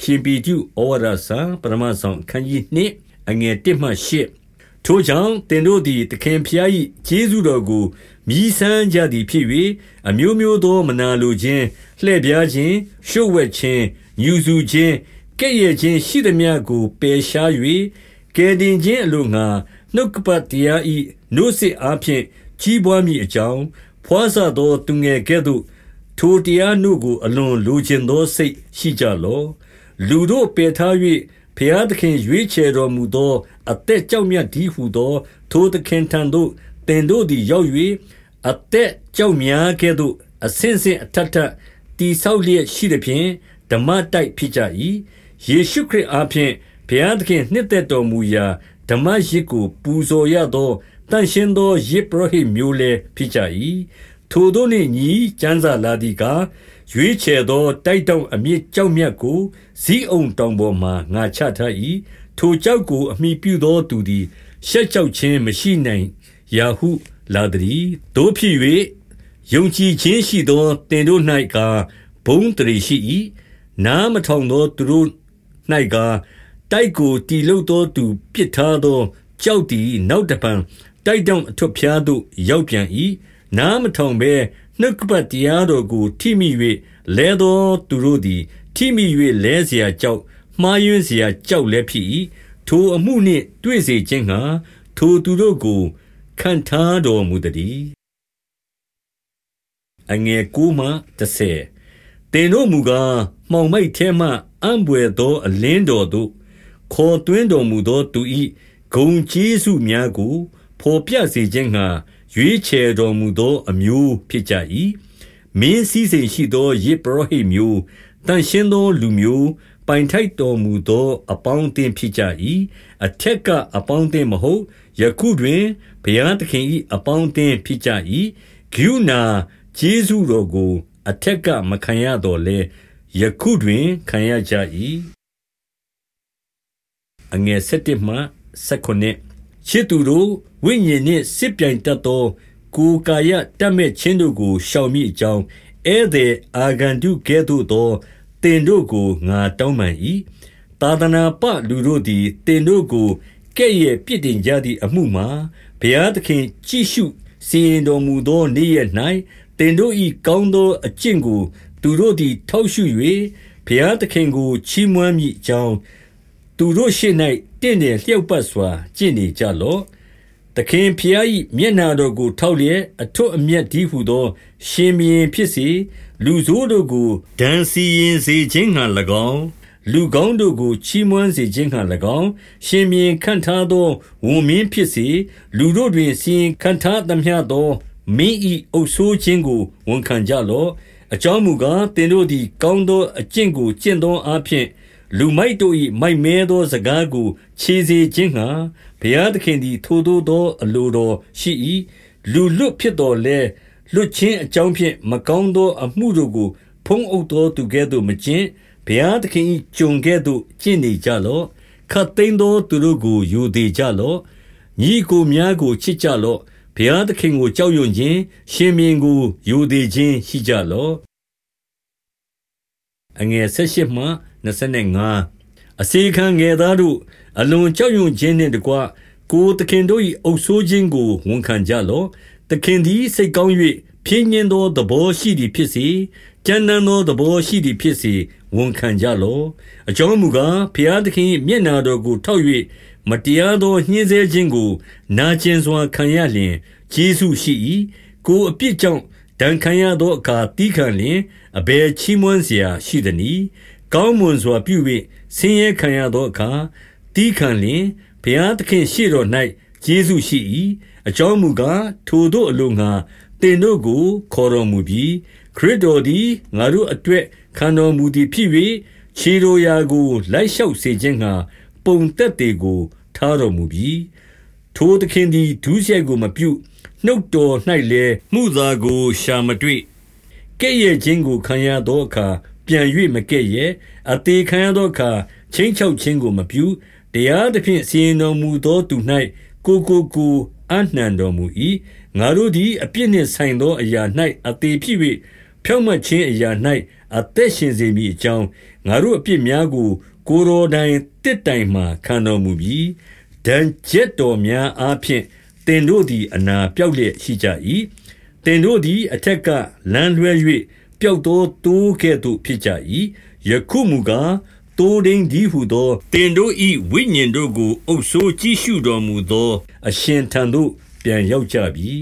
ရှင်ပေတုဩဝါဒစာပရမဆောင်အခန်းကြီး2အငယ်1မှ8ထိုကြောင့်သင်တို့သည်သခင်ဖျား၏ကျေးဇူးတော်ကိုမြည်ဆန်းကြသည်ဖြစ်၍အမျိုးမျိုးသောမနာလိုခြင်းလှည့်ပြားခြင်းရှုပ်ဝဲခြင်းညူစုခြင်းကဲ့ရဲ့ခြင်းရှိသမျှကိုပယ်ရှား၍ကယ်တင်ခြင်းအလိုငှာနှုတ်ကပတ်တရား၏နှုတ်ဆက်အားဖြင့်ကြီးပွားမည်အကြောင်းဖွာဆသောသူငယ်ကဲ့သို့ထိုတရားနှုတ်ကိုအလွန်လိုချင်သောစိတ်ရှိကြလော့ လူတို့ပယ်ထား၍ဖျားသခင် ရွေးချယ်တော်မူသော အသက်ကြောက်မြတ်သည်ဟုသော ထိုသခင်ထံသို့တင်တို့သည် ရောက်၍အသက်ကြောက်များကဲ့သို့ အဆင့်ဆင့်အထက်ထတိဆောက်လျက်ရှိသည်ဖြင့် ဓမ္မတိုက်ဖြစ်ကြ၏ယေရှုခရစ်အားဖြင့် ဘုရားသခင်နှစ်သက်တော်မူရာ ဓမ္မရစ်ကို ပူဇော်ရသောတန်ရှင်းသောယစ်ပရောဟိတ်မျိုးလည်း ဖြစ်ကြ၏ထိုတို့နှင့်ညီ ကျမ်းစာလာသည်ကား ရွေးချယ်သော တိုက်တောင်အမြင့်ကြောက်မြတ်ကိုဇီးအုံတောင်ပေါ်မှငါချထား၏ထိုကြောက်ကို အမိပြုသောသူသည်ရှက်ကြောက်ခြင်းမရှိနိုင်ရာဟုလာသည်တို့ဖြစ်၍ယုံကြည်ခြင်းရှိသောတင်တို့၌ကားဘုံတရီရှိ၏နားမထောင်သောသူတို့၌ကားတိုက်ကိုတီလုတ်သောသူပြစ်ထားသောကြောက်သည်နောက်တပံတိုက်တောင်အထွတ်ဖျားသို့ရောက်ပြန်၏နားမထောင်ဘဲ နှုတ်ကပတ်တရားတော်ကိုထိမိ၍လဲသောသူတို့သည်ထိမိ၍လဲเสียကြောက်မှားယွင်းเสียကြောက်လည်းဖြစ်၏ထိုအမှုနှင့်တွေ့စေခြင်းဟာထိုသူတို့ကိုခံထားတော်မူသည်အငယ်ကူမှ30တင်တို့မူကားမှောင်မိုက်ထဲမှအံ့ဘွယ်သောအလင်းတော်သို့ခေါ်သွင်းတော်မူသောသူ၏ဂုံကျေးဇူးများကိုဖော်ပြစေခြင်းငှာ ရွေးချယ်တော်မူသော အမျိုးဖြစ်ကြ၏မင်းစည်းစိမ်ရှိသောယေဘရဟိမျိုးတန်ရှင်းသောလူမျိုး ပိုင်ထိုက်တော်မူသော အပေါင်းအသင်း ဖြစ်ကြ၏အထက်က အပေါင်းအသင်းမဟုတ် ယခုတွင် ဘုရားသခင်၏အပေါင်းအသင်းဖြစ်ကြ၏ဂိူနာကျေးဇူးတော်ကို အထက်က မခံရတော့လဲယခုတွင် ခံရကြ၏အငယ်7မှ19 ချစ်သူတို့ဝိညာဉ်နှင့်စစ်ပြိုင်တတ်သော ကိုယ်ကာယတတ်မဲ့ခြင်းတို့ကိုရှောင်မိအကြောင်းဧည့်သည်အာဂန္တုကဲ့သို့သောတင်တို့ကိုငါတောင်းပန်၏သာသနာပလူတို့သည်တင်တို့ကိုကဲ့ရဲ့ပြစ်တင်ကြသည့်အမှုမှာဘုရားသခင်ကြည့်ရှုစီရင်တော်မူသောနေ့ရက်၌တင်တို့၏ကောင်းသောအကျင့်ကို သူတို့သည် ထောက်ရှု၍ဘုရားသခင်ကိုချီးမွမ်းမိကြောင်း သူတို့ရှေ့၌တင့်တယ်လျှောက်ပတ်စွာ ကျင့်နေကြလော့သခင်ဖျား၏မျက်နာတော်ကိုထောက်လျက်အထွတ်အမြတ်ဒီဟုသော ရှင်ဘီရင်ဖြစ်စေလူဆိုးတို့ကိုဒဏ်စီရင်စေခြင်းငှာ၎င်းလူကောင်းတို့ကိုချီးမွမ်းစေခြင်းငှာ၎င်းရှင်ဘီရင်ခံထားသောဝန်မင်းဖြစ်စေလူတို့တွင်စီရင်ခံထားသမျှသောမင်း၏အုပ်ဆိုးခြင်းကိုဝန်ခံကြလော့အကြောင်းမူကားတင်တို့သည် ကောင်းသောအကျင့်ကိုကျင့်သောအဖြစ် လူမိုက်တို့၏မိုက်မဲသောစကားကိုခြေစေခြင်းငှာဘုရားသခင်သည် ထိုသို့သောအလိုတော်ရှိ၏လူလွတ်ဖြစ်တော်လဲလွတ်ခြင်းအကြောင်းဖြင့်မကောင်းသောအမှုတို့ကိုဖုံးအုပ်သောသူကဲ့သို့မကျင့်ဘုရားသခင်၏ကြုံကဲ့သို့ကျင့်နေကြလော့ခတ်သိမ်းသောသူတို့ကိုယူသေးကြလော့ညီကိုများကိုချစ်ကြလော့ဘုရားသခင်ကိုကြောက်ရွံ့ခြင်းရှင်မြင်းကိုယူသေးခြင်းရှိကြလော့ အငယ်၁၈မှ25အစေခံငယ်သားတို့အလွန်ကြောက်ရွံ့ခြင်းနှင့်တကွကိုသခင်တို့၏အုပ်ဆိုးခြင်းကိုဝန်ခံကြလော့သခင်သည်စိတ်ကောင်း၍ဖြင်းညင်းသောသဘောရှိသည်ဖြစ်စေကြမ်းတမ်းသောသဘောရှိသည်ဖြစ်စေဝန်ခံကြလော့အကြောင်းမူကားဖျားသခင်မျက်နာတော်ကိုထောက်၍မတရားသောညှင်းဆဲခြင်းကို နာကျင်စွာခံရလျင်ဂျေစုရှိ၏ကိုအပြစ်ကြောင့် ဒဏ်ခံရသောအခါတီးခံလျင်အဘယ်ချီးမွမ်းစရာရှိသနည်းကောင်းမွန်စွာပြု၍ဆင်းရဲခံရသောအခါတီးခံလျင်ဘုရားသခင်ရှေ့တော်၌ကျေးဇူးရှိ၏အကြောင်းမူကားထိုတို့အလိုငှာတင်တို့ကိုခေါ်တော်မူပြီးခရစ်တော်သည်ငါတို့အတွက်ခံတော်မူသည်ဖြစ်၍ခြေတော်ရာကိုလိုက်လျှောက်စေခြင်းငှာပုံသက်တွေကိုထားတော်မူပြီးထိုသခင်သည်ဒုစရိုက်ကိုမပြုတ် နှုတ်တော်၌လည်းမှုသာကိုရှာမတွေ့ ကဲ့ရဲ့ခြင်းကို ခံရသောအခါ ပြန်၍မကဲ့ရဲ့ အသေးခံရသောအခါချင်းချောက်ခြင်းကို မပြု တရားသဖြင့် စီရင်တော်မူသောသူ၌ကိုကိုကိုအနှံတော်မူ၏ငါတို့သည် အပြစ်နှင့်ဆိုင်သောအရာ၌အသေးဖြစ်၍ဘဖြောင့်မတ်ခြင်းအရာ၌အသက်ရှင်စေမည် အကြောင်း ငါတို့အပြစ်များကို ကိုယ်တော်တိုင်တစ်တိုင်မှခံတော်မူပြီးဒဏ်ချက်တော်များအားဖြင့် သင်တို့သည် အနာပြောက်လျက်ရှိကြ၏သင်တို့သည် အထက်ကလမ်းလွှဲ၍ပျောက်သောတိုးကဲ့သို့ ဖြစ်ကြ၏ယခုမူကားတိုးဒိန်ဒီဟုသောတင်တို့ဤဝိညာဉ်တို့ကို အုပ်ဆိုးကြည့်ရှုတော်မူသော အရှင်ထံသို့ ပြန်ရောက်ကြပြီ